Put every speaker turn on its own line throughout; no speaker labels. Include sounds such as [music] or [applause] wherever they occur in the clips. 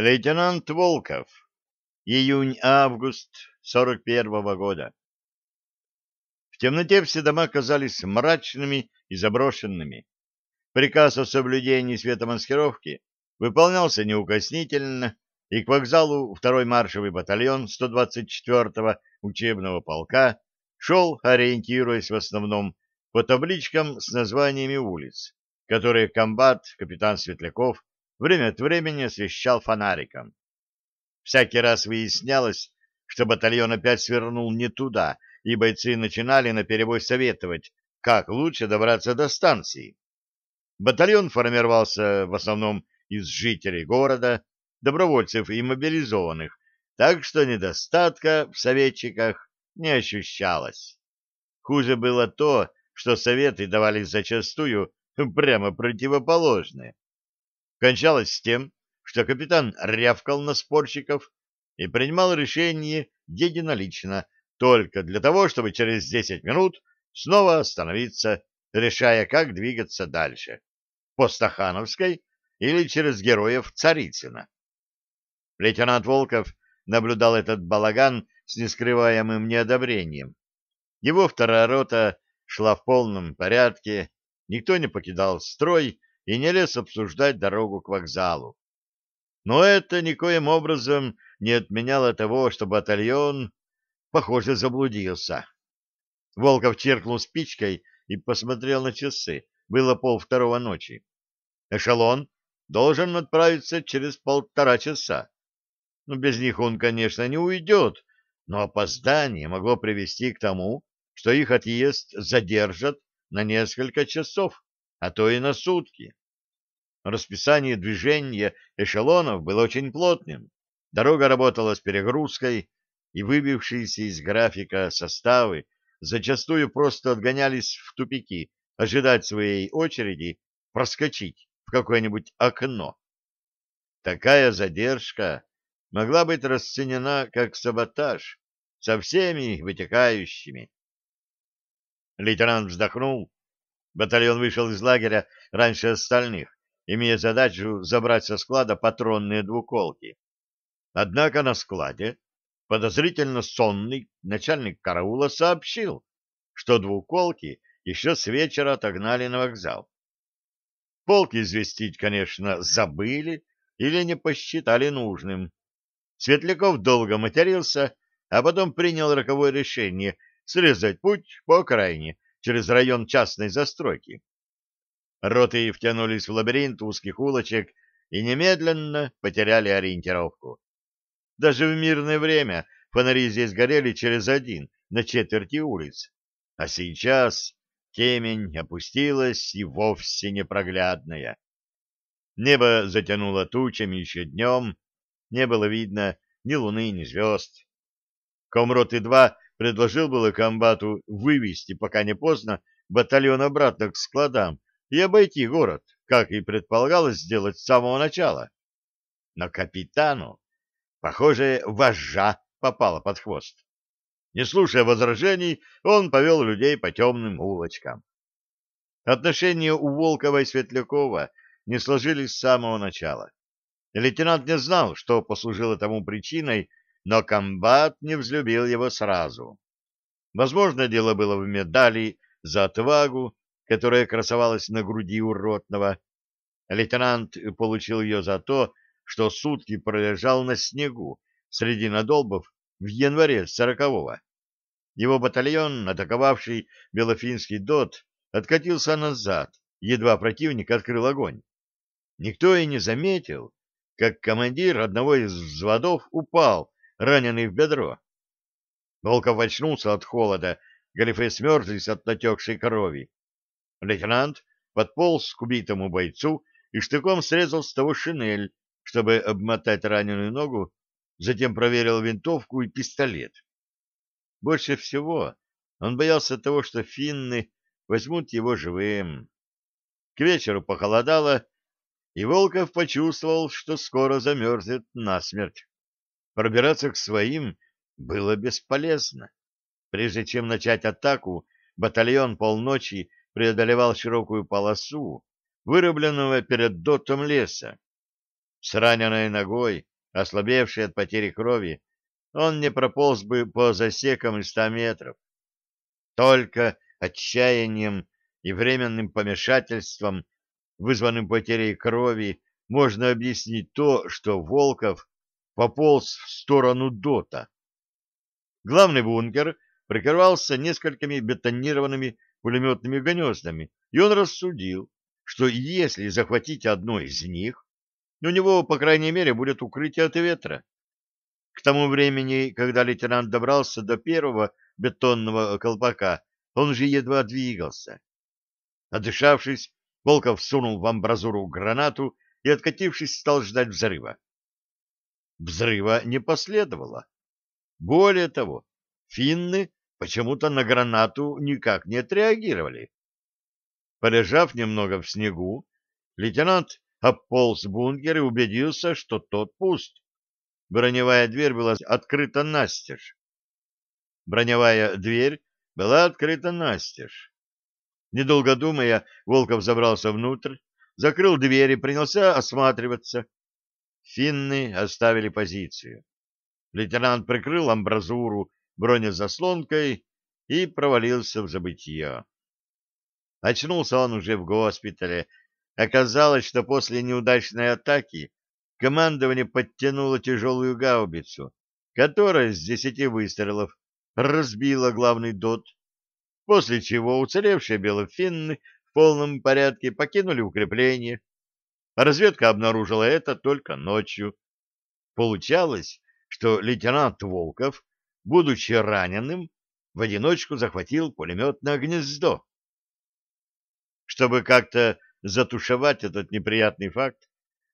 Лейтенант Волков. Июнь-август 41-го года. В темноте все дома казались мрачными и заброшенными. Приказ о соблюдении светомаскировки выполнялся неукоснительно, и к вокзалу второй маршевый батальон 124-го учебного полка шел, ориентируясь в основном по табличкам с названиями улиц, которые комбат, капитан Светляков, время от времени освещал фонариком. Всякий раз выяснялось, что батальон опять свернул не туда, и бойцы начинали наперебой советовать, как лучше добраться до станции. Батальон формировался в основном из жителей города, добровольцев и мобилизованных, так что недостатка в советчиках не ощущалось. Хуже было то, что советы давались зачастую [laughs] прямо противоположные кончалось с тем, что капитан рявкал на спорщиков и принимал решение единолично, только для того, чтобы через десять минут снова остановиться, решая, как двигаться дальше, по Стахановской или через героев Царицына. Лейтенант Волков наблюдал этот балаган с нескрываемым неодобрением. Его вторая рота шла в полном порядке, никто не покидал строй, и не лез обсуждать дорогу к вокзалу. Но это никоим образом не отменяло того, что батальон, похоже, заблудился. Волков черкнул спичкой и посмотрел на часы. Было полвторого ночи. Эшелон должен отправиться через полтора часа. Ну, без них он, конечно, не уйдет, но опоздание могло привести к тому, что их отъезд задержат на несколько часов, а то и на сутки. Расписание движения эшелонов было очень плотным. Дорога работала с перегрузкой, и выбившиеся из графика составы зачастую просто отгонялись в тупики, ожидать своей очереди проскочить в какое-нибудь окно. Такая задержка могла быть расценена как саботаж со всеми вытекающими. Лейтенант вздохнул. Батальон вышел из лагеря раньше остальных имея задачу забрать со склада патронные двуколки. Однако на складе подозрительно сонный начальник караула сообщил, что двуколки еще с вечера отогнали на вокзал. Полк известить, конечно, забыли или не посчитали нужным. Светляков долго матерился, а потом принял роковое решение срезать путь по окраине через район частной застройки. Роты втянулись в лабиринт узких улочек и немедленно потеряли ориентировку. Даже в мирное время фонари здесь горели через один на четверти улиц, а сейчас темень опустилась и вовсе непроглядная. Небо затянуло тучами еще днем, не было видно ни луны, ни звезд. Комроты-2 предложил было комбату вывести, пока не поздно, батальон обратно к складам, и обойти город, как и предполагалось сделать с самого начала. Но капитану, похоже, вожжа попала под хвост. Не слушая возражений, он повел людей по темным улочкам. Отношения у Волкова и Светлякова не сложились с самого начала. Лейтенант не знал, что послужило тому причиной, но комбат не взлюбил его сразу. Возможно, дело было в медали за отвагу которая красовалась на груди уродного. Лейтенант получил ее за то, что сутки пролежал на снегу среди надолбов в январе сорокового. Его батальон, атаковавший Белофинский ДОТ, откатился назад, едва противник открыл огонь. Никто и не заметил, как командир одного из взводов упал, раненый в бедро. Волков очнулся от холода, галифе смерзлись от натекшей крови. Лейтенант подполз к убитому бойцу и штыком срезал с того шинель, чтобы обмотать раненую ногу, затем проверил винтовку и пистолет. Больше всего он боялся того, что финны возьмут его живым. К вечеру похолодало, и Волков почувствовал, что скоро замерзнет насмерть. Пробираться к своим было бесполезно. Прежде чем начать атаку, батальон полночи преодолевал широкую полосу, вырубленного перед дотом леса. С раненой ногой, ослабевшей от потери крови, он не прополз бы по засекам и ста метров. Только отчаянием и временным помешательством, вызванным потерей крови, можно объяснить то, что Волков пополз в сторону Дота. Главный бункер прикрывался несколькими бетонированными пулеметными гнездами, и он рассудил, что если захватить одно из них, у него, по крайней мере, будет укрытие от ветра. К тому времени, когда лейтенант добрался до первого бетонного колпака, он же едва двигался. Отдышавшись, Волков сунул в амбразуру гранату и, откатившись, стал ждать взрыва. Взрыва не последовало. Более того, финны почему-то на гранату никак не отреагировали. Полежав немного в снегу, лейтенант обполз бункер и убедился, что тот пуст. Броневая дверь была открыта настежь. Броневая дверь была открыта настежь. Недолго думая, Волков забрался внутрь, закрыл дверь и принялся осматриваться. Финны оставили позицию. Лейтенант прикрыл амбразуру бронезаслонкой и провалился в забытье. Очнулся он уже в госпитале. Оказалось, что после неудачной атаки командование подтянуло тяжелую гаубицу, которая с десяти выстрелов разбила главный дот, после чего уцелевшие белофинны в полном порядке покинули укрепление. Разведка обнаружила это только ночью. Получалось, что лейтенант Волков, будучи раненым, в одиночку захватил пулеметное гнездо. Чтобы как-то затушевать этот неприятный факт,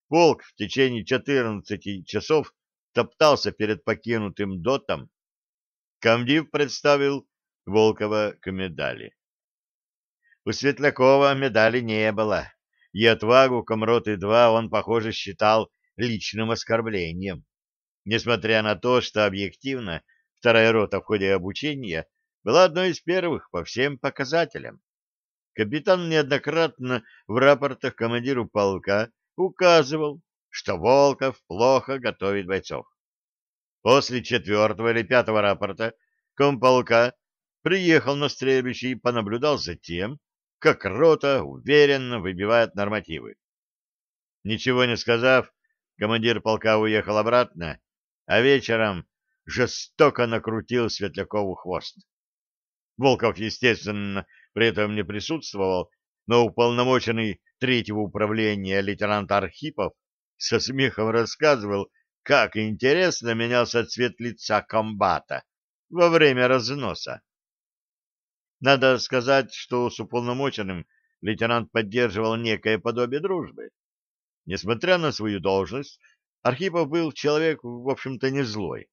полк в течение 14 часов топтался перед покинутым дотом. Комдив представил Волкова к медали. У Светлякова медали не было, и отвагу Комроты-2 он, похоже, считал личным оскорблением. Несмотря на то, что объективно вторая рота в ходе обучения была одной из первых по всем показателям. Капитан неоднократно в рапортах командиру полка указывал, что Волков плохо готовит бойцов. После четвертого или пятого рапорта комполка приехал на стрельбище и понаблюдал за тем, как рота уверенно выбивает нормативы. Ничего не сказав, командир полка уехал обратно, а вечером жестоко накрутил Светлякову хвост. Волков, естественно, при этом не присутствовал, но уполномоченный третьего управления лейтенант Архипов со смехом рассказывал, как интересно менялся цвет лица комбата во время разноса. Надо сказать, что с уполномоченным лейтенант поддерживал некое подобие дружбы. Несмотря на свою должность, Архипов был человек, в общем-то, не злой.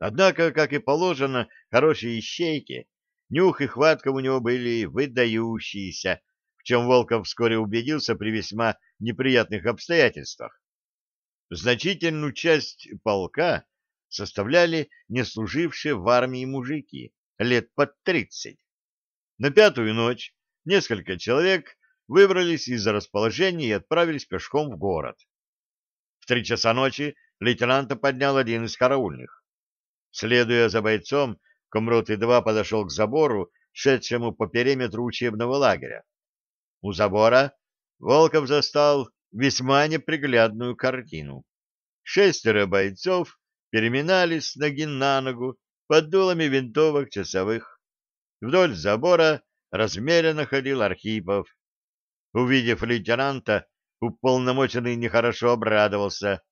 Однако, как и положено, хорошие ищейки Нюх и хватка у него были выдающиеся, в чем Волков вскоре убедился при весьма неприятных обстоятельствах. Значительную часть полка составляли не служившие в армии мужики, лет под тридцать. На пятую ночь несколько человек выбрались из расположения и отправились пешком в город. В три часа ночи лейтенанта поднял один из караульных. Следуя за бойцом, Комрот-2 подошел к забору, шедшему по периметру учебного лагеря. У забора Волков застал весьма неприглядную картину. Шестеро бойцов переминались с ноги на ногу под дулами винтовок часовых. Вдоль забора размеренно ходил Архипов. Увидев лейтенанта, уполномоченный нехорошо обрадовался.